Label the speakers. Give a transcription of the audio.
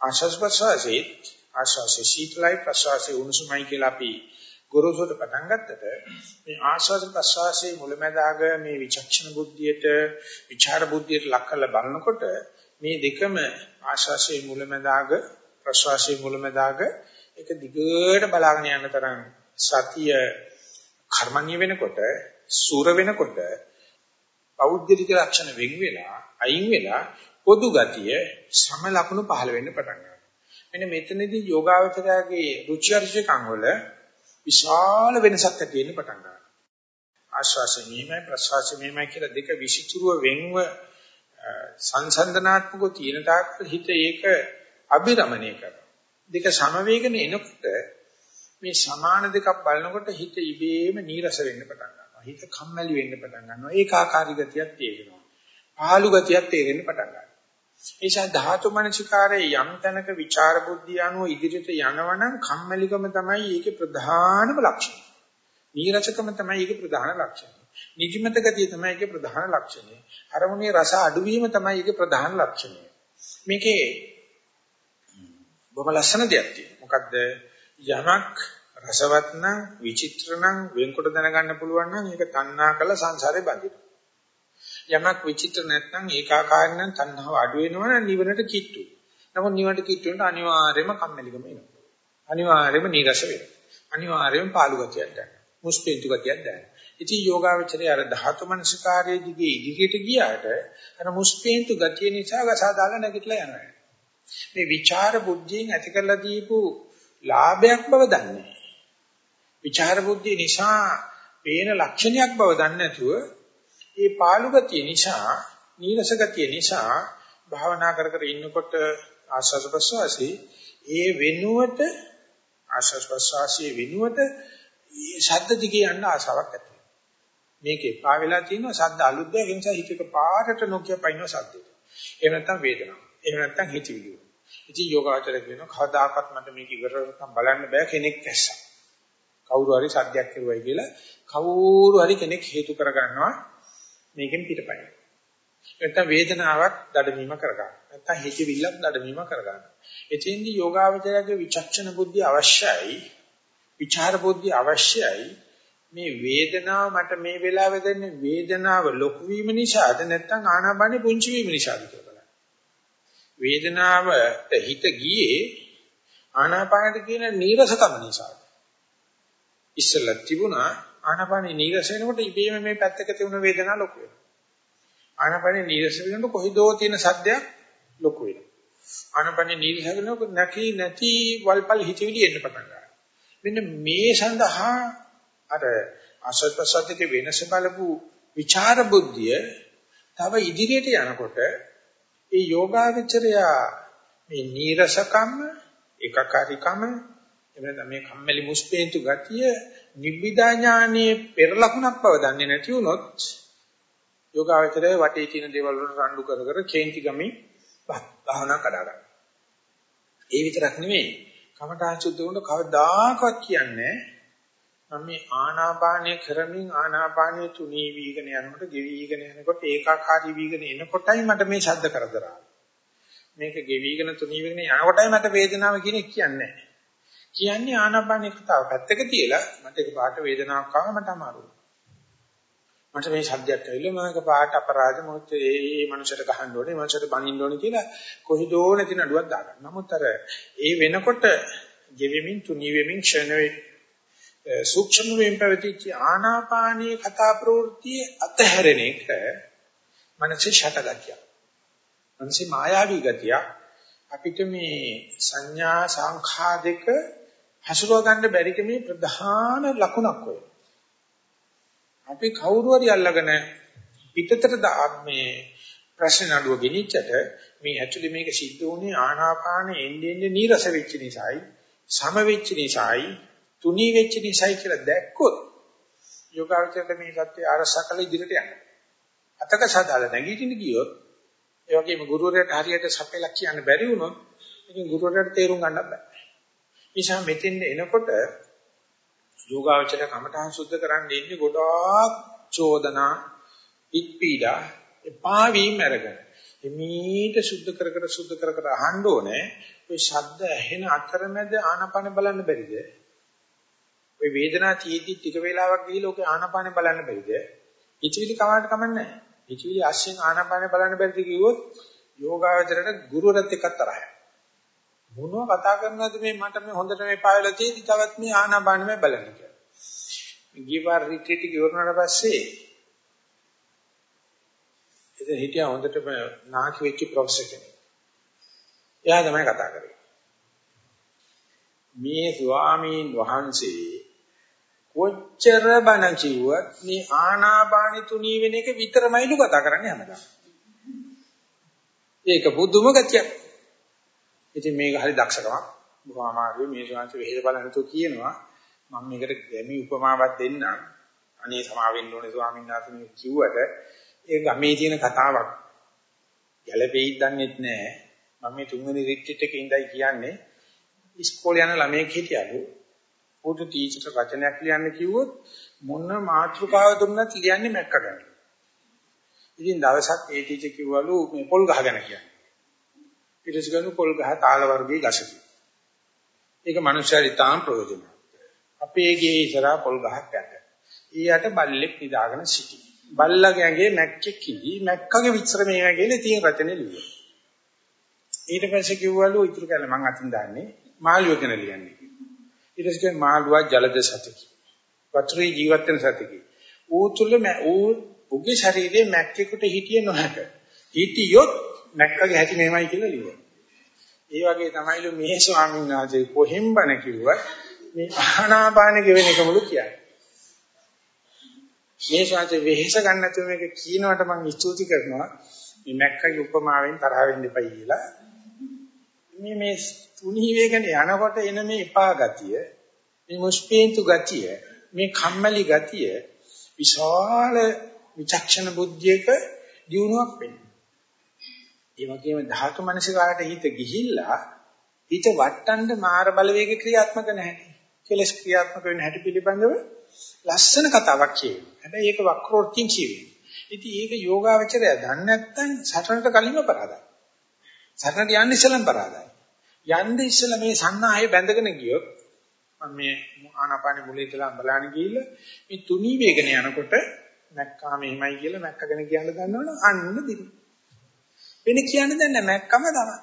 Speaker 1: ආශස් ප්‍රසවාසයේ ආශාසයේ සීතලයි ප්‍රසවාසයේ උණුසුමයි කියලා අපි ගුරුසුට පටන් ගත්තට මේ ආශාස ප්‍රසවාසයේ මුලැමැදාග මේ විචක්ෂණ බුද්ධියට විචාර බුද්ධියට ලක් කරලා බලනකොට මේ දෙකම ආශාසයේ මුලැමැදාග ප්‍රසවාසයේ මුලැමැදාග එක දිගට බලාගෙන යන තරම් සතිය කර්මණ්‍ය වෙනකොට සූර වෙනකොට පෞද්ගලික ලක්ෂණ වෙන් වෙලා අයින් වෙලා පොදු ගතිය සම ලකුණු පහළ වෙන්න පටන් ගන්නවා. මෙන්න මෙතනදී යෝගාවචරයාගේ රුචි අරුචිකම් වල විශාල වෙනසක් ඇති වෙන්න පටන් ගන්නවා. ආශ්වාසය මෙහිමයි ප්‍රශ්වාසය මෙහිමයි කියලා දෙක විසිතුරුව වෙන්ව සංසන්දනාත්මකව තියෙන තාක් හිත ඒක අභිරමණය කරනවා. දෙක සමවේගන එනකොට මේ සමාන දෙකක් බලනකොට හිත ඉබේම නීරස වෙන්න පටන් ගන්නවා. හිත කම්මැලි වෙන්න පටන් ගන්නවා. ඒකාකාරී ගතියක් තේරෙනවා. පහළු ගතියක් තේරෙන්න පටන් ගන්නවා. ඒසා ධාතු මනසිකාරයේ යම් තැනක ਵਿਚාර බුද්ධිය අනුව ඉදිරියට යනවනම් කම්මැලිකම තමයි ඒකේ ප්‍රධානම ලක්ෂණය. නීරසකම තමයි ඒකේ ප්‍රධාන ලක්ෂණය. නිදිමත ගතිය තමයි ඒකේ ප්‍රධාන ලක්ෂණය. අරමුණේ රස අඩුවීම තමයි ඒකේ ප්‍රධාන ලක්ෂණය. මේකේ බොහොම ලස්සන දෙයක් තියෙනවා. මොකද්ද? යමක් රසවත් නම් විචිත්‍ර නම් වෙන්කොට දැනගන්න පුළුවන් නම් ඒක තණ්හා කළ සංසාරේ බඳිනවා. යමක් විචිත්‍ර නැත්නම් ඒකාකාරී නම් තණ්හාව අඩු වෙනවනම් නිවනට කිට්ටු. නමුත් නිවනට කිට්ටු වෙනට අනිවාර්යයෙන්ම කම්මැලිකම එනවා. අනිවාර්යයෙන්ම නීරස වෙනවා. අනිවාර්යයෙන්ම පාළු ගතියක් දැනෙනවා. මුස්පීන්තු ගතියක් දැනෙනවා. ඉතින් යෝගාවචරය අර ධාතු මනසිකාරයේ දිගේ ඉදිරියට ගියාට අර මුස්පීන්තු ගතිය නිසා ගසා දාලා නැගිටලා යනවා. මේ විචාර බුද්ධියෙන් ඇති කරලා දීපු ලාභයක් බව දන්නේ. විචාර බුද්ධිය නිසා පේන ලක්ෂණයක් බව දන්නේ නැතුව ඒ පාළු ගතිය නිසා, නීරස ගතිය නිසා භාවනා කර කර ඉන්නකොට ආස්වාද ප්‍රසවාසී ඒ වෙනුවට ආස්වාද ප්‍රසවාසී වෙනුවට ශබ්ද දිගේ යන්න ආසාවක් ඇති වෙනවා. මේකේ පා වෙලා තියෙනවා ශබ්ද අලුත් දෙයක් නිසා හිතේක පාටට නොකිය පයින්න ශබ්දෙට. එහෙම නැත්නම් වේදනාවක්. එහෙම නැත්නම් හිතවිලි. ඉතින් යෝගාචර කියනවා කවදාකවත් මට මේක ඉවර කරගන්න බලන්න බෑ කෙනෙක් ඇස්සා. කවුරු හරි සද්දයක් කරුවයි කියලා කවුරු හරි කෙනෙක් හේතු කරගන්නවා මේකෙන් පිටපයින්. නැත්නම් වේදනාවක් දඩමීම කරගන්න. නැත්නම් හිතවිල්ලක් දඩමීම කරගන්න. එතෙන්දී යෝගාවචරයේ විචක්ෂණ බුද්ධිය අවශ්‍යයි. විචාර බුද්ධිය අවශ්‍යයි. මේ වේදනාව මට මේ වෙලාවේ දෙන්නේ වේදනාව ලොකු වීම නිසාද නැත්නම් ආනාපානෙ පුංචි වීම නිසාද කියලා. වේදනාවට හිත ගියේ ආනාපානට කියන නීරසකම නිසා. ඉස්සෙල්ලා තිබුණා ආනාපානේ නීරස වෙනකොට ඉබේම මේ පැත්තක තිබුණ වේදනාව ලොකු වෙනවා. ආනාපානේ නීරස වෙනකොට කොහිදෝ තියෙන සද්දයක් ලොකු වෙනවා. ආනාපානේ නීරස වෙනකොට නැති නැති වල්පල් හිතවිලි එන්න පටන් ගන්නවා. මෙන්න මේ සඳහා අර අසත්පසද්දක වෙනස බලපු විචාර බුද්ධිය තව ඉදිරියට යනකොට ඒ යෝගාවචරය මේ නීරසකම එකකාරීකම එමෙන්න මේ කම්මැලි මුස්පේන්තු ගතිය නිබ්බිදා ඥානයේ පෙර ලකුණක් බව දන්නේ නැති වුණොත් යෝගාවචරයේ වටේ තියෙන දේවල් වලට රණ්ඩු කර කර කේන්ති ගමි භාවනා කඩා ගන්න. ඒ විතරක් නෙමෙයි කමඨාන් සුද්ධ වුණ කවදාකවත් කියන්නේ මම මේ ආනාපානය කරමින් ආනාපානය තුනී වීගෙන යනකොට ගෙවිගෙන යනකොට ඒකාකාරී වීගෙන එනකොටයි මට මේ ශබ්ද කරදරා. මේක ගෙවිගෙන තුනී වීගෙන යනකොටයි මට වේදනාව කියන එක කියන්නේ නැහැ. කියන්නේ ආනාපානේ කතාව පැත්තක තියලා මට ඒක පාට වේදනාවක් ආව මට අමාරුයි. මට මේ සද්දයක් ඇවිල්ලා මම ඒක පාට අපරාධ මොකද ඒ මේ මනුස්සයට ගහන්න ඕනේ මනුස්සයට බනින්න ඕනේ කියලා කොහිදෝ නැති නඩුවක් දාගන්න. නමුත් අර ඒ වෙනකොට ගෙවෙමින් තුනී වෙමින් ක්ෂණ වේ සූක්ෂම වෙමින් පැවතිච්ච ආනාපානීය කතා ප්‍රවෘත්තිය අතහැරෙන එක මනසේ ෂටගතිය. මනසේ මායාවී ගතිය අපිට මේ සංඥා සංඛා දෙක හසුරව ගන්න බැරි කමේ ප්‍රධාන ලකුණක් ඔය. අපි කවුරු හරි අල්ලගෙන පිටතට මේ ප්‍රශ්න නඩුව ගෙනිච්චට මේ ඇක්චුලි මේක සිද්ධ වුණේ ආනාපාන එන්නේ එන්නේ නීරස වෙච්ච නිසායි සම වෙච්ච නිසායි තුනී වෙච්ච නිසායි කියලා දැක්කොත් යෝගාවචරයට මේ සත්‍ය ආරසකල ඉදිරියට යනවා. අතක සදාලා නැගීටින්න ගියොත් ඒ වගේම ගුරුවරයාට හරියට සපෙලා කියන්න බැරි වුණොත් ඉතින් ගුරුවරයාට තේරුම් ගන්න බෑ. නිසා මෙතෙන් එනකොට යෝගාවචර කමඨහං සුද්ධ කරන්න ඉන්නේ ගොඩාක් චෝදනා පිට්පීඩා එපා වීම අරගෙන. එමීට සුද්ධ කර කර සුද්ධ කර කර අහන්න ඕනේ ඔය ශබ්ද ඇහෙන අතරමැද ආනාපාන බලන්න බැරිද? ඔය වේදනාව තියෙද්දි ටික වෙලාවක් ගිහිල්ලා ඔකේ ආනාපාන බලන්න බැරිද? හිතවිලි කමාට කමන්නේ නැහැ. හිතවිලි අශ්යෙන් ආනාපාන බලන්න බැරිද කිව්වොත් යෝගාවචරයට ගුරුවරත් එක්ක තරහයි. මොනව කතා කරනවද මේ මට මේ හොඳට මේ පායලා තියෙදි තවත් මේ ආනාපානෙම බලන්න කියලා. ගියපාර රිට්‍රීට් එක ඉවරනාට පස්සේ ඉතින් හිටියා හොඳටම නාකි වෙච්ච ප්‍රොෆෙසර් කෙනෙක්. එයා තමයි කතා කරේ. මේ ස්වාමීන් වහන්සේ කොච්චර බණ කිව්වත් මේ ආනාපානි තුනී වෙන එක විතරමයිලු කතා කරන්නේ හැමදාම. ඒක බුදුම ගතියක්. ඉතින් මේක හරි දක්ෂකමක්. බොහොම අමාරුයි මේ ශාන්ති වෙහෙද බලන්නතෝ කියනවා. මම මේකට ගැමි උපමාවක් දෙන්නම්. අනේ සමාවෙන්න ඕනේ ස්වාමීන් වහන්සේ මේ කිව්වට ඒ ගමේ තියෙන කතාවක්. ගැළපෙයිද දන්නේ නැහැ. මම මේ තුන්වෙනි රිට්‍රීට් එකේ ඉඳයි කියන්නේ ඉස්කෝලේ යන ළමයෙක් හිටියලු. පොඩි ටීචර් රචනයක් ලියන්න කිව්වොත් මොන මාතෘකාව දුන්නත් ලියන්නේ මැක්ක ගන්න. ඉතින් දවසක් ඒ ටීචර් කිව්වලු මේ පොල් ගහගෙන කියන්නේ. ඊට පස්සේ ගනු පොල් ගහ තාල වර්ගයේ ගසකි. ඒක මනුෂ්‍යරි තාම ප්‍රයෝජනවත්. අපේ ගේ ඉස්සරහා පොල් ගහක් යට. ඊයට බල්ලෙක් නිදාගෙන සිටි. බල්ලගේ ඇඟේ මැක්කෙක් කිවි මැක්කගේ විතර මේ වගේනේ තියෙන රචනෙ ලියුවා. ඊට පස්සේ කිව්වලු ඉතුරු කැල මං අතින් දාන්නේ මාළුව ගැන ලියන්නේ. ඊට පස්සේ මාළුවා ජලද සතකි. වතුරේ ජීවත් වෙන සතකි. ඌ තුල ඌ උගේ ශරීරයේ මැක්කෙකුට හිටියේ නොහැක. හිටියොත් මැක්කගේ හැටි මෙහෙමයි කියලා ලියුවා. ඒ වගේ තමයිලු මේ ස්වාමීන් වහන්සේ කොහෙන් බණ කිව්වත් මේ ආනාපාන ගෙවෙන එකමලු කියන්නේ. මේ ශාස්ත්‍රයේ වෙහෙස ගන්න නැතුව මේක කියනවට මම ස්තුති කරනවා. මේ මැක්කගේ උපමාවෙන් තරහ වෙන්න එපයි කියලා. මේ මේ තුනී වේගන යනකොට එන මේ එපා ගතිය, මේ මුස්පීන්තු ගතිය, මේ කම්මැලි ගතිය විශාල විචක්ෂණ බුද්ධියක දියුණුවක් වෙන්නේ. ඒ වගේම ධාතු මනසිකාරට හිත ගිහිල්ලා හිත වට්ටන්න මාර බලවේග ක්‍රියාත්මක නැහැ. කෙලස් ක්‍රියාත්මක වෙන හැටි පිළිබඳව ලස්සන කතාවක් කියනවා. හැබැයි ඒක වක්‍රෝත්කින් කියවෙන්නේ. ඉතින් ඒක යෝගාවචරය දන්නේ නැත්නම් සතරට කලින්ම පරාදයි. සතරට යන්න ඉස්සෙල්ලම පරාදයි. යන්න ඉස්සෙල්ලා මේ සන්නාහය බැඳගෙන ගියොත් මම මේ ආනාපානෙ මුලේ ඉඳලා බලන්න ගිහිල්ලා මේ තුනී වේගන යනකොට මැක්කා මෙහිමයි කියලා මැක්කගෙන කියන්න දන්නවනම් අන්න දිනු. වෙන කියන්න දැන් නැහැ මැක්කම තමයි.